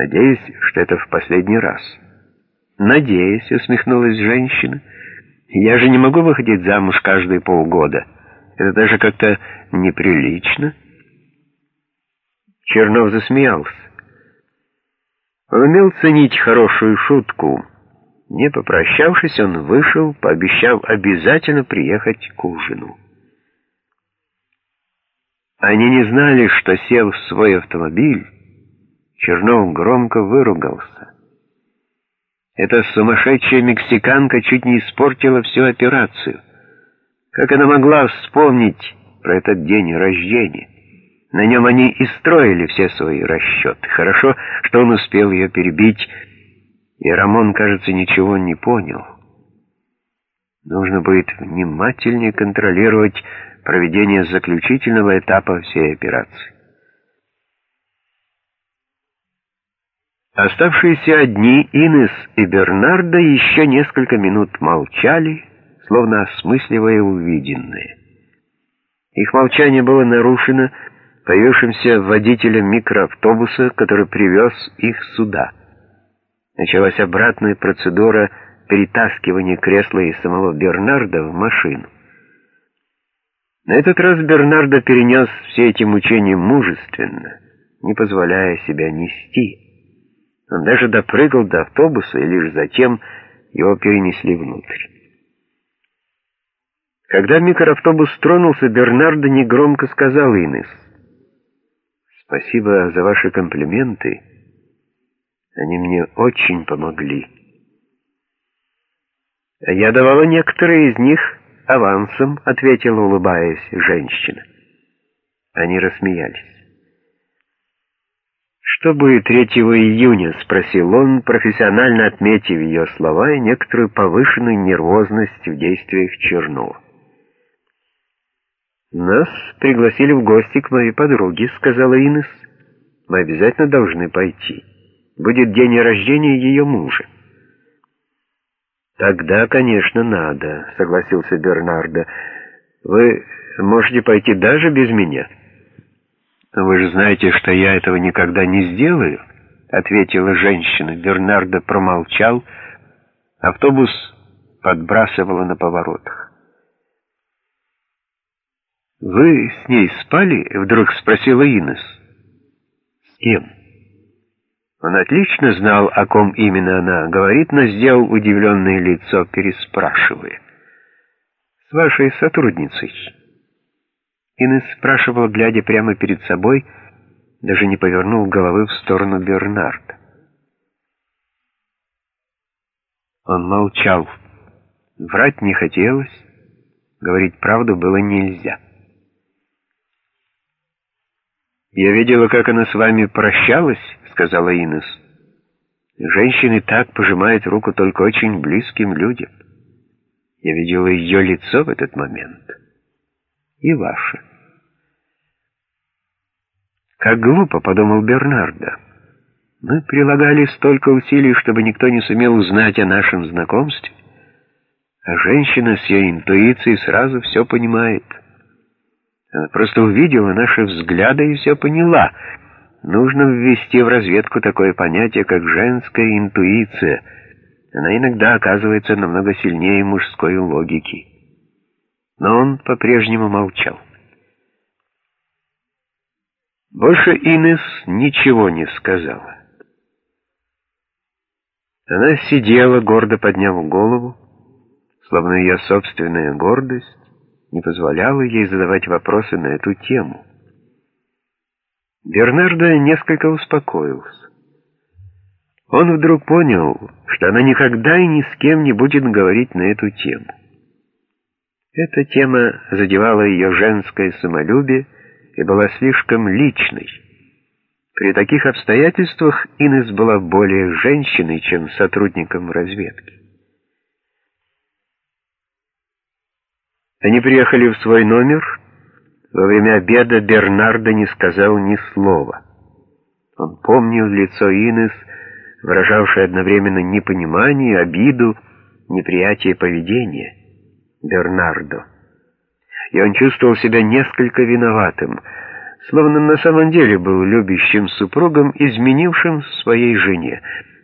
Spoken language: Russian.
Надеюсь, что это в последний раз. Надеюсь, усмехнулась женщина. Я же не могу выходить замуж каждые полгода. Это даже как-то неприлично. Чернов засмеялся. Он умел ценить хорошую шутку. Не попрощавшись, он вышел, пообещав обязательно приехать к ужину. Они не знали, что, сев в свой автомобиль, Чернов громко выругался. Эта сумасшедшая мексиканка чуть не испортила всю операцию. Как она могла вспомнить про этот день рождения? На нем они и строили все свои расчеты. Хорошо, что он успел ее перебить, и Рамон, кажется, ничего не понял. Нужно будет внимательнее контролировать проведение заключительного этапа всей операции. Оставшиеся одни, Инес и Бернардо, еще несколько минут молчали, словно осмысливая увиденное. Их молчание было нарушено появившимся водителем микроавтобуса, который привез их сюда. Началась обратная процедура перетаскивания кресла и самого Бернарда в машину. На этот раз Бернардо перенес все эти мучения мужественно, не позволяя себя нести. Он даже допрыгал до автобуса, и лишь затем его перенесли внутрь. Когда микроавтобус тронулся, Бернардо негромко сказал Инес, «Спасибо за ваши комплименты. Они мне очень помогли». «Я давала некоторые из них авансом», — ответила, улыбаясь, женщина. Они рассмеялись. «Что будет 3 июня?» — спросил он, профессионально отметив ее слова и некоторую повышенную нервозность в действиях Чернова. «Нас пригласили в гости к моей подруге», — сказала Инес. «Мы обязательно должны пойти. Будет день рождения ее мужа». «Тогда, конечно, надо», — согласился Бернардо. «Вы можете пойти даже без меня». «Вы же знаете, что я этого никогда не сделаю», — ответила женщина. Бернардо промолчал. Автобус подбрасывало на поворотах. «Вы с ней спали?» — вдруг спросила Инес. «С кем?» Он отлично знал, о ком именно она говорит, но сделал удивленное лицо, переспрашивая. «С вашей сотрудницей». Инесс спрашивал, глядя прямо перед собой, даже не повернул головы в сторону Бернарда. Он молчал. Врать не хотелось, говорить правду было нельзя. «Я видела, как она с вами прощалась», — сказала Инес. «Женщины так пожимают руку только очень близким людям. Я видела ее лицо в этот момент. И ваше». Как глупо, подумал Бернардо. Мы прилагали столько усилий, чтобы никто не сумел узнать о нашем знакомстве. А женщина с ее интуицией сразу все понимает. Она просто увидела наши взгляды и все поняла. Нужно ввести в разведку такое понятие, как женская интуиция. Она иногда оказывается намного сильнее мужской логики. Но он по-прежнему молчал. Больше Инес ничего не сказала. Она сидела, гордо подняв голову, словно ее собственная гордость не позволяла ей задавать вопросы на эту тему. Бернардо несколько успокоился. Он вдруг понял, что она никогда и ни с кем не будет говорить на эту тему. Эта тема задевала ее женское самолюбие, и была слишком личной. При таких обстоятельствах Инес была более женщиной, чем сотрудником разведки. Они приехали в свой номер. Во время обеда Бернардо не сказал ни слова. Он помнил лицо Инес, выражавшее одновременно непонимание, обиду, неприятие поведения Бернардо и он чувствовал себя несколько виноватым. словно на самом деле был любящим супругом, изменившим своей жене.